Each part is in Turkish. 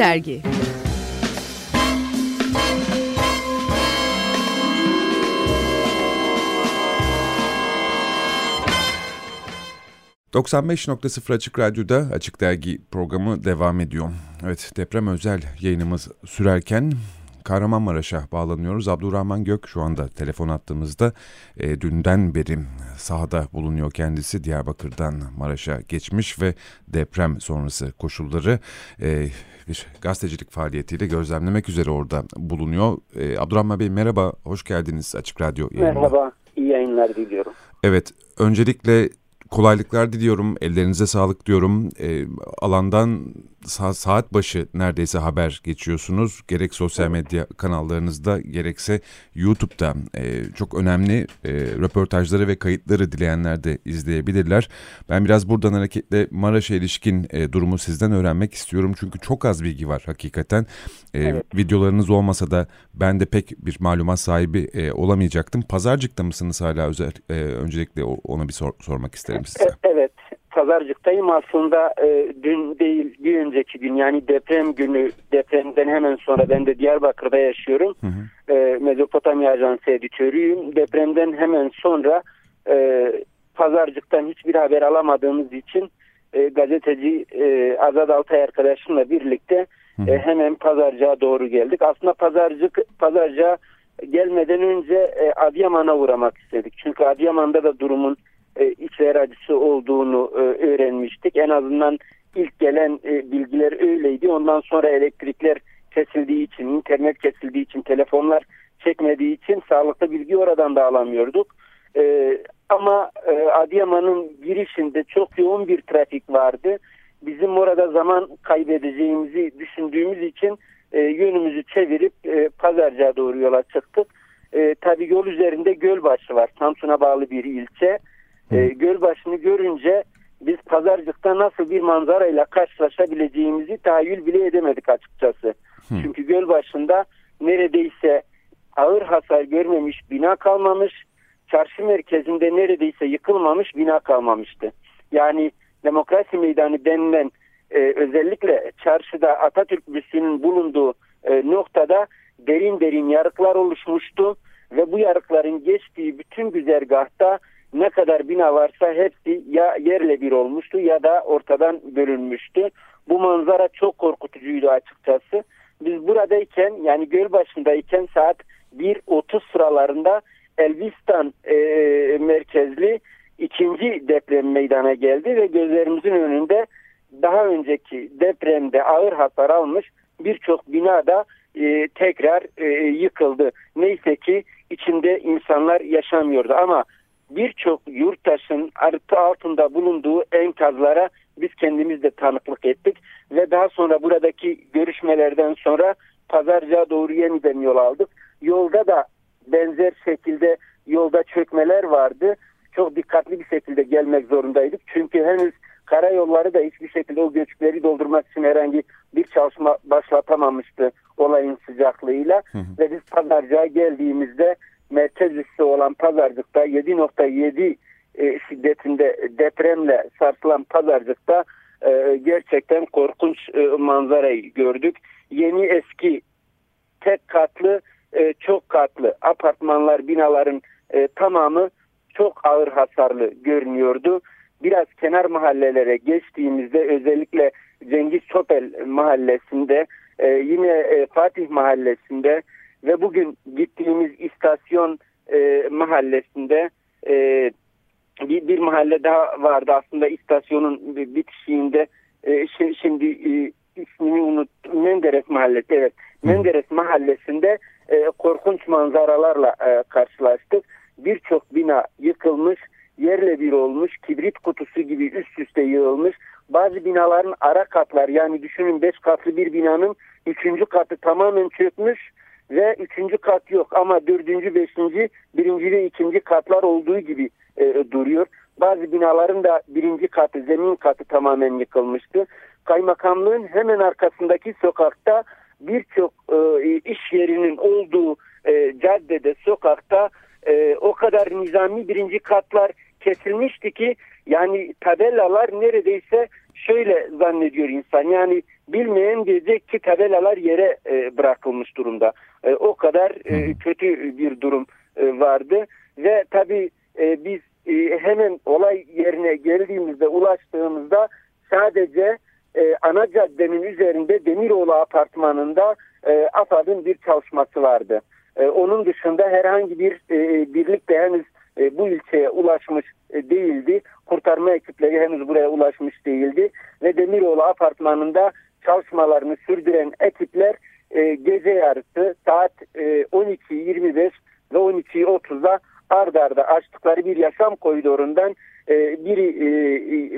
Dergi ...95.0 Açık Radyo'da Açık Dergi programı devam ediyor. Evet deprem özel yayınımız sürerken Kahramanmaraş'a bağlanıyoruz. Abdurrahman Gök şu anda telefon attığımızda e, dünden beri sahada bulunuyor kendisi. Diyarbakır'dan Maraş'a geçmiş ve deprem sonrası koşulları e, bir gazetecilik faaliyetiyle gözlemlemek üzere orada bulunuyor. E, Abdurrahman Bey merhaba, hoş geldiniz Açık Radyo yayınına. Merhaba, iyi yayınlar diliyorum. Evet, öncelikle kolaylıklar diliyorum. Ellerinize sağlık diyorum. E, alandan saat başı neredeyse haber geçiyorsunuz. Gerek sosyal medya kanallarınızda gerekse YouTube'da e, çok önemli e, röportajları ve kayıtları dileyenler de izleyebilirler. Ben biraz buradan hareketle Maraş'a ilişkin e, durumu sizden öğrenmek istiyorum. Çünkü çok az bilgi var hakikaten. E, evet. Videolarınız olmasa da ben de pek bir malumat sahibi e, olamayacaktım. Pazarcık'ta mısınız hala özel? E, öncelikle onu bir sor sormak isterim size. Evet. Pazarcık'tayım. Aslında e, dün değil bir önceki gün yani deprem günü depremden hemen sonra ben de Diyarbakır'da yaşıyorum. Hı hı. E, Mezopotamya Ajansı editörüyüm. Depremden hemen sonra e, Pazarcık'tan hiçbir haber alamadığımız için e, gazeteci e, Azad Altay arkadaşımla birlikte e, hemen Pazarcık'a doğru geldik. Aslında Pazarcık Pazarcık'a gelmeden önce e, Adıyaman'a uğramak istedik. Çünkü Adıyaman'da da durumun e, içler acısı olduğunu e, öğrenmiştik. En azından ilk gelen e, bilgiler öyleydi. Ondan sonra elektrikler kesildiği için, internet kesildiği için, telefonlar çekmediği için sağlıklı bilgi oradan da alamıyorduk. E, ama Adıyaman'ın girişinde çok yoğun bir trafik vardı. Bizim orada zaman kaybedeceğimizi düşündüğümüz için yönümüzü çevirip e, doğru yola çıktık. E, tabii yol üzerinde Gölbaşı var. Samsun'a bağlı bir ilçe. E, Gölbaşı'nı görünce biz pazarcıkta nasıl bir manzarayla karşılaşabileceğimizi tahayyül bile edemedik açıkçası. Hı. Çünkü Gölbaşı'nda neredeyse ağır hasar görmemiş bina kalmamış, çarşı merkezinde neredeyse yıkılmamış bina kalmamıştı. Yani demokrasi meydanı denilen e, özellikle çarşıda Atatürk büstünün bulunduğu e, noktada derin derin yarıklar oluşmuştu ve bu yarıkların geçtiği bütün güzergahta ne kadar bina varsa hepsi ya yerle bir olmuştu ya da ortadan bölünmüştü. Bu manzara çok korkutucuydu açıkçası. Biz buradayken yani göl başındayken saat 1.30 sıralarında Elbistan e, merkezli ikinci deprem meydana geldi ve gözlerimizin önünde daha önceki depremde ağır hasar almış birçok bina da e, tekrar e, yıkıldı. Neyse ki içinde insanlar yaşamıyordu ama birçok yurttaşın artı altında bulunduğu enkazlara biz kendimiz de tanıklık ettik ve daha sonra buradaki görüşmelerden sonra pazarcığa doğru yeniden yol aldık. Yolda da benzer şekilde yolda çökmeler vardı. Çok dikkatli bir şekilde gelmek zorundaydık. Çünkü henüz karayolları da hiçbir şekilde o göçükleri doldurmak için herhangi bir çalışma başlatamamıştı olayın sıcaklığıyla. Hı hı. Ve biz pazarcığa geldiğimizde merkez üssü olan Pazarcık'ta 7.7 e, şiddetinde depremle sarsılan Pazarcık'ta e, gerçekten korkunç e, manzarayı gördük. Yeni eski tek katlı e, çok katlı apartmanlar binaların e, tamamı çok ağır hasarlı görünüyordu. Biraz kenar mahallelere geçtiğimizde özellikle Cengiz Çopel mahallesinde e, yine e, Fatih mahallesinde ve bugün gittiğimiz istasyon e, mahallesinde e, bir, bir mahalle daha vardı aslında istasyonun bitişiğinde. E, şimdi, şimdi e, ismini unuttum Menderes mahallesi evet. Menderes mahallesinde e, korkunç manzaralarla e, karşılaştık. Birçok bina yıkılmış yerle bir olmuş kibrit kutusu gibi üst üste yığılmış. Bazı binaların ara katlar yani düşünün beş katlı bir binanın üçüncü katı tamamen çökmüş ve üçüncü kat yok ama dördüncü, beşinci, birinci ve ikinci katlar olduğu gibi e, duruyor. Bazı binaların da birinci katı, zemin katı tamamen yıkılmıştı. Kaymakamlığın hemen arkasındaki sokakta birçok e, iş yerinin olduğu e, caddede, sokakta e, o kadar nizami birinci katlar kesilmişti ki yani tabelalar neredeyse şöyle zannediyor insan. Yani bilmeyen diyecek ki tabelalar yere e, bırakılmış durumda. E, o kadar e, kötü bir durum e, vardı ve tabii e, biz e, hemen olay yerine geldiğimizde ulaştığımızda sadece e, ana caddenin üzerinde Demiroğlu apartmanında e, AFAD'ın bir çalışması vardı. E, onun dışında herhangi bir e, birlik de henüz e, bu ilçeye ulaşmış e, değildi. Kurtarma ekipleri henüz buraya ulaşmış değildi. Ve Demiroğlu apartmanında çalışmalarını sürdüren ekipler e, gece yarısı saat e, 12.25 ve 12.30'da ard arda açtıkları bir yaşam koridorundan e, biri e,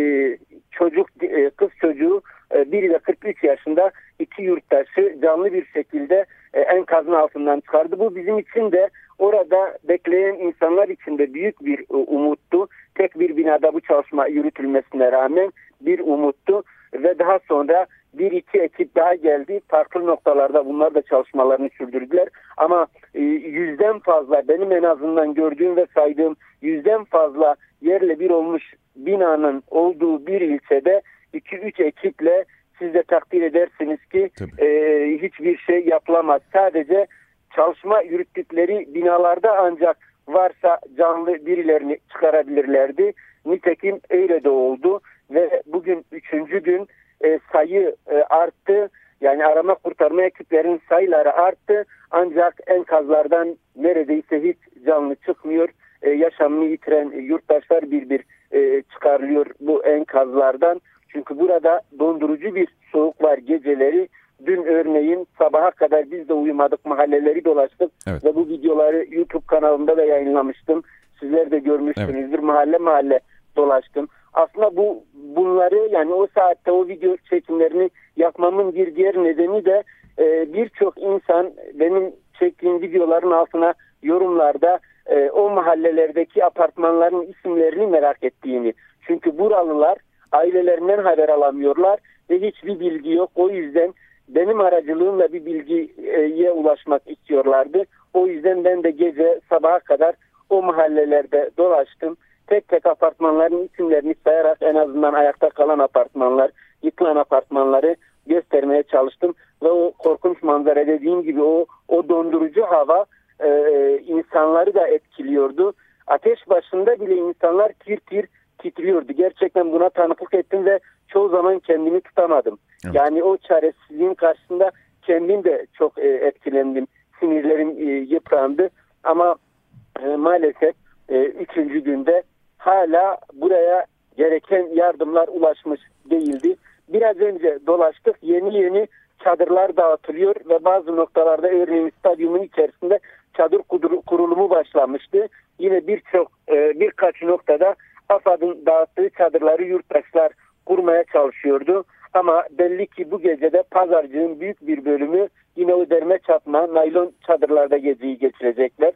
e, çocuk e, kız çocuğu e, biri de 43 yaşında iki yurttaşı canlı bir şekilde e, enkazın altından çıkardı. Bu bizim için de orada bekleyen insanlar için de büyük bir e, umuttu. Tek bir binada bu çalışma yürütülmesine rağmen bir umuttu ve daha sonra bir iki ekip daha geldi. Farklı noktalarda bunlar da çalışmalarını sürdürdüler. Ama e, yüzden fazla benim en azından gördüğüm ve saydığım yüzden fazla yerle bir olmuş binanın olduğu bir ilçede 2-3 ekiple siz de takdir edersiniz ki e, hiçbir şey yapılamaz. Sadece çalışma yürüttükleri binalarda ancak varsa canlı birilerini çıkarabilirlerdi. Nitekim öyle de oldu ve bugün üçüncü gün e, sayı e, arttı. Yani arama kurtarma ekiplerinin sayıları arttı. Ancak enkazlardan neredeyse hiç canlı çıkmıyor. E, yaşamını yitiren yurttaşlar bir bir e, çıkarılıyor bu enkazlardan. Çünkü burada dondurucu bir soğuk var geceleri. Dün örneğin sabaha kadar biz de uyumadık mahalleleri dolaştık evet. ve bu videoları YouTube kanalımda da yayınlamıştım. Sizler de görmüşsünüzdür. Evet. Mahalle mahalle dolaştım. Aslında bu bunları yani o saatte o video çekimlerini yapmamın bir diğer nedeni de e, birçok insan benim çektiğim videoların altına yorumlarda e, o mahallelerdeki apartmanların isimlerini merak ettiğini. Çünkü buralılar ailelerinden haber alamıyorlar ve hiçbir bilgi yok. O yüzden benim aracılığımla bir bilgiye ulaşmak istiyorlardı. O yüzden ben de gece sabaha kadar o mahallelerde dolaştım. Tek tek apartmanların isimlerini sayarak en azından ayakta kalan apartmanlar, yıkılan apartmanları göstermeye çalıştım. Ve o korkunç manzara dediğim gibi o, o dondurucu hava e, insanları da etkiliyordu. Ateş başında bile insanlar tir tir titriyordu. Gerçekten buna tanıklık ettim ve çoğu zaman kendimi tutamadım. Evet. Yani o çaresizliğin karşısında kendim de çok e, etkilendim. Sinirlerim e, yıprandı ama e, maalesef e, üçüncü günde hala buraya gereken yardımlar ulaşmış değildi. Biraz önce dolaştık yeni yeni çadırlar dağıtılıyor ve bazı noktalarda örneğin stadyumun içerisinde çadır kurulumu başlamıştı. Yine birçok e, birkaç noktada AFAD'ın dağıttığı çadırları yurttaşlar kurmaya çalışıyordu. Ama belli ki bu gecede pazarcığın büyük bir bölümü yine o derme çatma naylon çadırlarda geceyi geçirecekler.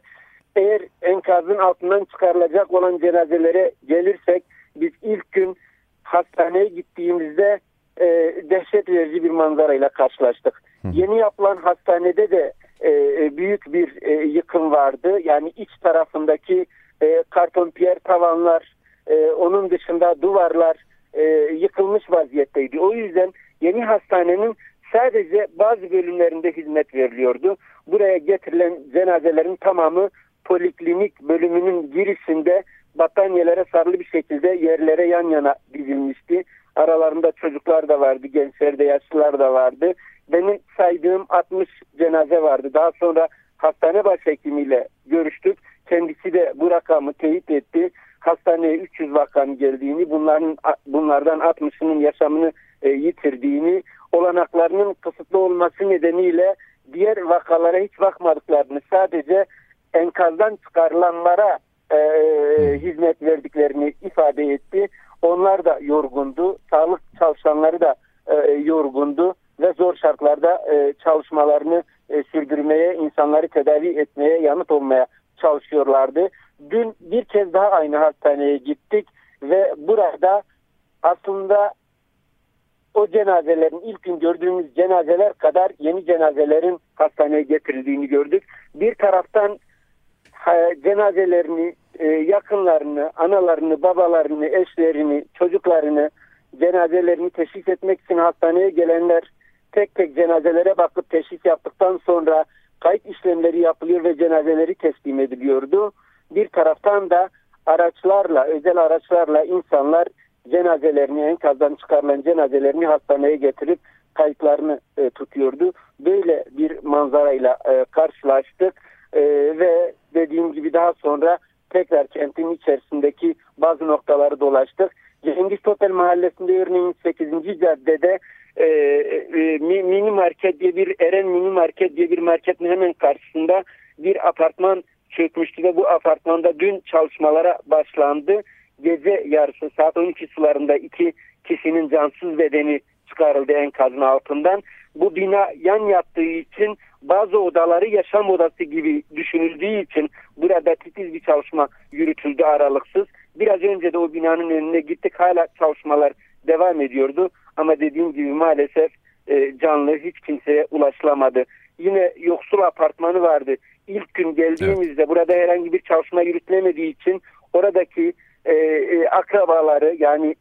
Eğer enkazın altından çıkarılacak olan cenazelere gelirsek biz ilk gün hastaneye gittiğimizde e, dehşet verici bir manzarayla karşılaştık. Hı. Yeni yapılan hastanede de e, büyük bir e, yıkım vardı. Yani iç tarafındaki e, karton piyer tavanlar, e, onun dışında duvarlar e, yıkılmış vaziyetteydi. O yüzden yeni hastanenin sadece bazı bölümlerinde hizmet veriliyordu. Buraya getirilen cenazelerin tamamı poliklinik bölümünün girişinde battaniyelere sarılı bir şekilde yerlere yan yana dizilmişti. Aralarında çocuklar da vardı, gençler de, yaşlılar da vardı. Benim saydığım 60 cenaze vardı. Daha sonra hastane başhekimiyle görüştük. Kendisi de bu rakamı teyit etti hastaneye 300 vakanın geldiğini, bunların bunlardan 60'ının yaşamını e, yitirdiğini, olanaklarının kısıtlı olması nedeniyle diğer vakalara hiç bakmadıklarını, sadece enkazdan çıkarılanlara e, hizmet verdiklerini ifade etti. Onlar da yorgundu, sağlık çalışanları da e, yorgundu ve zor şartlarda e, çalışmalarını e, sürdürmeye, insanları tedavi etmeye, yanıt olmaya çalışıyorlardı. Dün bir kez daha aynı hastaneye gittik ve burada aslında o cenazelerin ilk gün gördüğümüz cenazeler kadar yeni cenazelerin hastaneye getirildiğini gördük. Bir taraftan cenazelerini, e, yakınlarını, analarını, babalarını, eşlerini, çocuklarını, cenazelerini teşhis etmek için hastaneye gelenler tek tek cenazelere bakıp teşhis yaptıktan sonra kayıt işlemleri yapılıyor ve cenazeleri teslim ediliyordu. Bir taraftan da araçlarla, özel araçlarla insanlar cenazelerini, enkazdan çıkarılan cenazelerini hastaneye getirip kayıtlarını e, tutuyordu. Böyle bir manzarayla e, karşılaştık e, ve dediğim gibi daha sonra tekrar kentin içerisindeki bazı noktaları dolaştık. Cengiz Topel mahallesinde örneğin 8. caddede e, e, mini market diye bir Eren mini market diye bir marketin hemen karşısında bir apartman çökmüştü ve bu apartmanda dün çalışmalara başlandı. Gece yarısı saat 12 sularında iki kişinin cansız bedeni çıkarıldı enkazın altından. Bu bina yan yattığı için bazı odaları yaşam odası gibi düşünüldüğü için burada titiz bir çalışma yürütüldü aralıksız. Biraz önce de o binanın önüne gittik hala çalışmalar devam ediyordu. Ama dediğim gibi maalesef e, canlı hiç kimseye ulaşılamadı. Yine yoksul apartmanı vardı. İlk gün geldiğimizde evet. burada herhangi bir çalışma yürütülemediği için oradaki e, e, akrabaları yani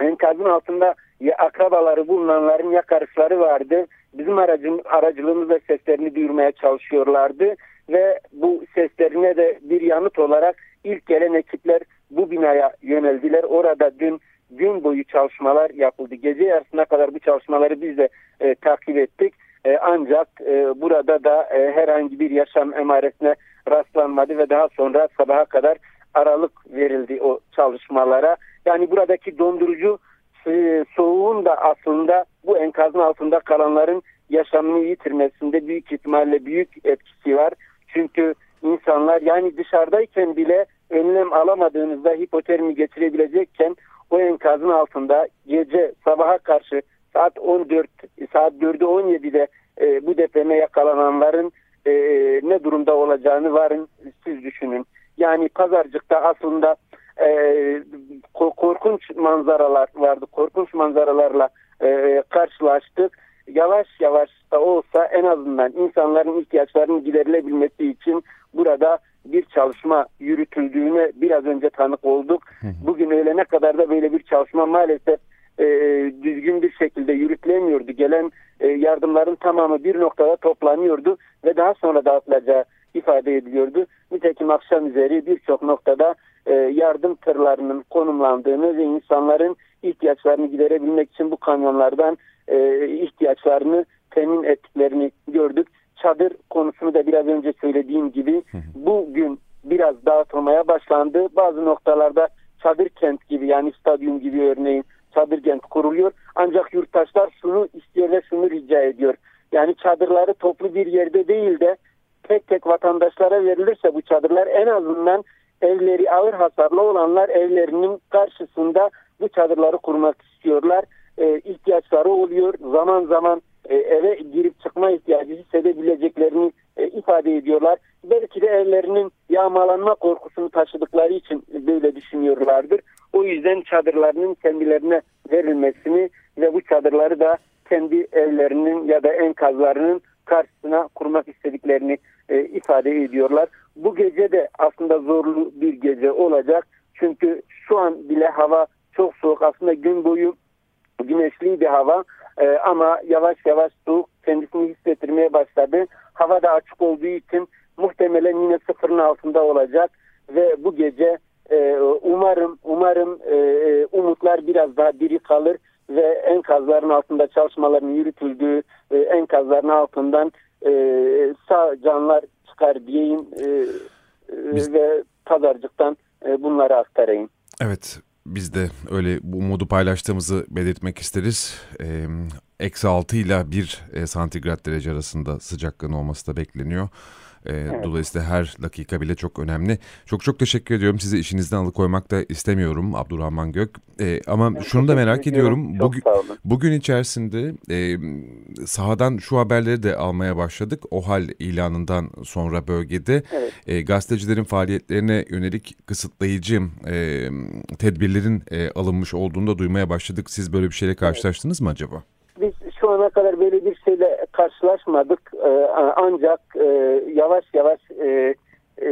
enkazın altında ya akrabaları bulunanların yakarışları vardı. Bizim aracım, aracılığımızla seslerini duyurmaya çalışıyorlardı ve bu seslerine de bir yanıt olarak ilk gelen ekipler bu binaya yöneldiler. Orada dün gün boyu çalışmalar yapıldı. Gece yarısına kadar bu çalışmaları biz de e, takip ettik. E, ancak e, burada da e, herhangi bir yaşam emaresine rastlanmadı ve daha sonra sabaha kadar aralık verildi o çalışmalara. Yani buradaki dondurucu soğuğun da aslında bu enkazın altında kalanların yaşamını yitirmesinde büyük ihtimalle büyük etkisi var. Çünkü insanlar yani dışarıdayken bile önlem alamadığınızda hipotermi geçirebilecekken o enkazın altında gece sabaha karşı saat 14 saat 4'ü 17'de e, bu depreme yakalananların e, ne durumda olacağını varın siz düşünün. Yani pazarcıkta aslında e, korkunç manzaralar vardı. Korkunç manzaralarla e, karşılaştık. Yavaş yavaş da olsa en azından insanların ihtiyaçlarının giderilebilmesi için burada bir çalışma yürütüldüğüne biraz önce tanık olduk. Bugün öğlene kadar da böyle bir çalışma maalesef e, düzgün bir şekilde yürütülemiyordu. Gelen e, yardımların tamamı bir noktada toplanıyordu ve daha sonra dağıtılacağı ifade ediliyordu. Nitekim akşam üzeri birçok noktada e, yardım tırlarının konumlandığını ve insanların ihtiyaçlarını giderebilmek için bu kamyonlardan e, ihtiyaçlarını temin ettiklerini gördük. Çadır konusunu da biraz önce söylediğim gibi bugün biraz dağıtılmaya başlandı. Bazı noktalarda çadır kent gibi yani stadyum gibi örneğin çadır kent kuruluyor. Ancak yurttaşlar şunu istiyor ve şunu rica ediyor. Yani çadırları toplu bir yerde değil de tek tek vatandaşlara verilirse bu çadırlar en azından evleri ağır hasarlı olanlar evlerinin karşısında bu çadırları kurmak istiyorlar. E, ihtiyaçları oluyor. Zaman zaman e, eve girip çıkma ihtiyacı hissedebileceklerini e, ifade ediyorlar. Belki de evlerinin yağmalanma korkusunu taşıdıkları için böyle düşünüyorlardır. O yüzden çadırlarının kendilerine verilmesini ve bu çadırları da kendi evlerinin ya da enkazlarının karşısına kurmak istediklerini e, ifade ediyorlar. Bu gece de aslında zorlu bir gece olacak. Çünkü şu an bile hava çok soğuk. Aslında gün boyu güneşli bir hava e, ama yavaş yavaş soğuk kendisini hissettirmeye başladı. Hava da açık olduğu için muhtemelen yine sıfırın altında olacak ve bu gece e, umarım umarım e, e umutlar biraz daha diri kalır ve enkazların altında çalışmaların yürütüldüğü e, enkazların altından e, sağ canlar çıkar diyeyim e, e, Biz... ve pazarcıktan e, bunları aktarayım. Evet biz de öyle bu umudu paylaştığımızı belirtmek isteriz. Eksi 6 ile 1 e, santigrat derece arasında sıcaklığın olması da bekleniyor. E, evet. Dolayısıyla her dakika bile çok önemli. Çok çok teşekkür ediyorum. Sizi işinizden alıkoymak da istemiyorum Abdurrahman Gök. E, ama ben şunu da merak ediyorum. Bugün, bugün içerisinde e, sahadan şu haberleri de almaya başladık. O hal ilanından sonra bölgede evet. e, gazetecilerin faaliyetlerine yönelik kısıtlayıcı e, tedbirlerin e, alınmış olduğunu da duymaya başladık. Siz böyle bir şeyle karşılaştınız evet. mı acaba? Biz şu ana kadar böyle bir şeyle karşılaşmadık. Ee, ancak e, yavaş yavaş e, e,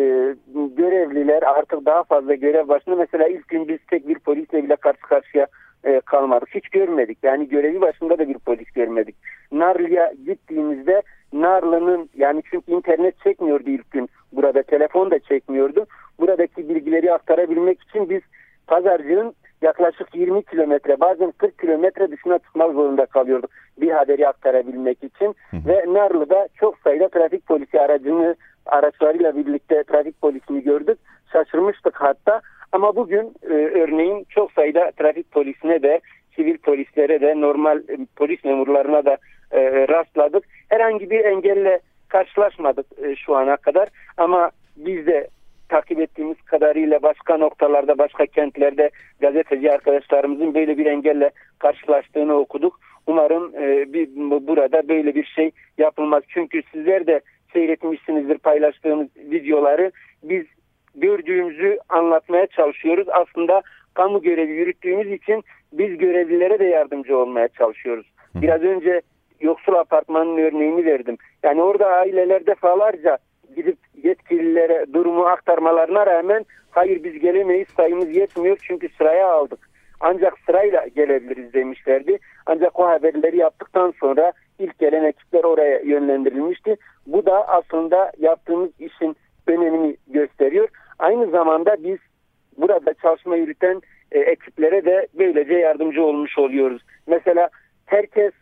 görevliler artık daha fazla görev başında. Mesela ilk gün biz tek bir polisle bile karşı karşıya e, kalmadık. Hiç görmedik. Yani görevi başında da bir polis görmedik. Narlı'ya gittiğimizde Narlı'nın yani çünkü internet çekmiyordu ilk gün. Burada telefon da çekmiyordu. Buradaki bilgileri aktarabilmek için biz pazarcının yaklaşık 20 kilometre bazen 40 kilometre dışına çıkmak zorunda kalıyorduk bir haberi aktarabilmek için hı hı. ve Narlı'da çok sayıda trafik polisi aracını araçlarıyla birlikte trafik polisini gördük. Şaşırmıştık hatta. Ama bugün e, örneğin çok sayıda trafik polisine de sivil polislere de normal e, polis memurlarına da e, rastladık. Herhangi bir engelle karşılaşmadık e, şu ana kadar. Ama biz de takip ettiğimiz kadarıyla başka noktalarda, başka kentlerde gazeteci arkadaşlarımızın böyle bir engelle karşılaştığını okuduk. Umarım e, bir, burada böyle bir şey yapılmaz. Çünkü sizler de seyretmişsinizdir paylaştığımız videoları. Biz gördüğümüzü anlatmaya çalışıyoruz. Aslında kamu görevi yürüttüğümüz için biz görevlilere de yardımcı olmaya çalışıyoruz. Biraz önce yoksul apartmanın örneğini verdim. Yani orada aileler defalarca gidip yetkililere durumu aktarmalarına rağmen hayır biz gelemeyiz sayımız yetmiyor çünkü sıraya aldık. Ancak sırayla gelebiliriz demişlerdi. Ancak o haberleri yaptıktan sonra ilk gelen ekipler oraya yönlendirilmişti. Bu da aslında yaptığımız işin önemini gösteriyor. Aynı zamanda biz burada çalışma yürüten e, ekiplere de böylece yardımcı olmuş oluyoruz. Mesela herkes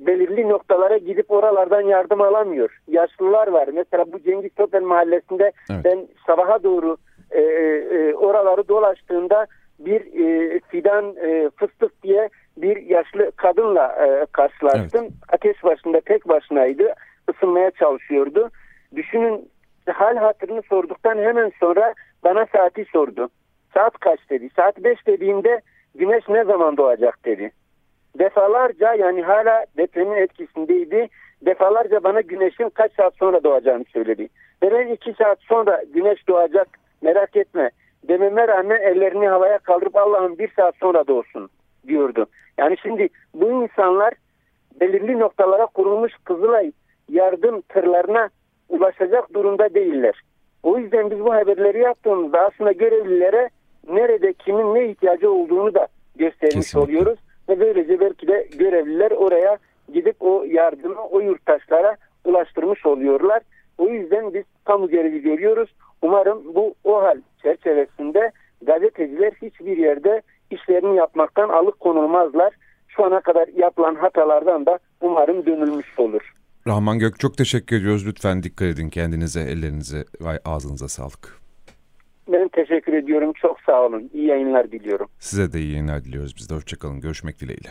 belirli noktalara gidip oralardan yardım alamıyor. Yaşlılar var. Mesela bu Cengiz Topel mahallesinde evet. ben sabaha doğru e, e, oraları dolaştığımda bir e, fidan e, fıstık diye bir yaşlı kadınla e, karşılaştım. Evet. Ateş başında tek başınaydı. Isınmaya çalışıyordu. Düşünün hal hatırını sorduktan hemen sonra bana saati sordu. Saat kaç dedi. Saat 5 dediğinde güneş ne zaman doğacak dedi defalarca yani hala depremin etkisindeydi. Defalarca bana güneşin kaç saat sonra doğacağını söyledi. Ve ben iki saat sonra güneş doğacak merak etme dememe rağmen ellerini havaya kaldırıp Allah'ım bir saat sonra doğsun diyordu. Yani şimdi bu insanlar belirli noktalara kurulmuş Kızılay yardım tırlarına ulaşacak durumda değiller. O yüzden biz bu haberleri yaptığımızda aslında görevlilere nerede kimin ne ihtiyacı olduğunu da göstermiş Kesinlikle. oluyoruz ve böylece belki de görevliler oraya gidip o yardımı o yurttaşlara ulaştırmış oluyorlar. O yüzden biz kamu görevi görüyoruz. Umarım bu o hal çerçevesinde gazeteciler hiçbir yerde işlerini yapmaktan alıkonulmazlar. Şu ana kadar yapılan hatalardan da umarım dönülmüş olur. Rahman Gök çok teşekkür ediyoruz. Lütfen dikkat edin kendinize, ellerinize ve ağzınıza sağlık. Ben teşekkür ediyorum. Çok sağ olun. İyi yayınlar diliyorum. Size de iyi yayınlar diliyoruz biz de. Hoşçakalın. Görüşmek dileğiyle.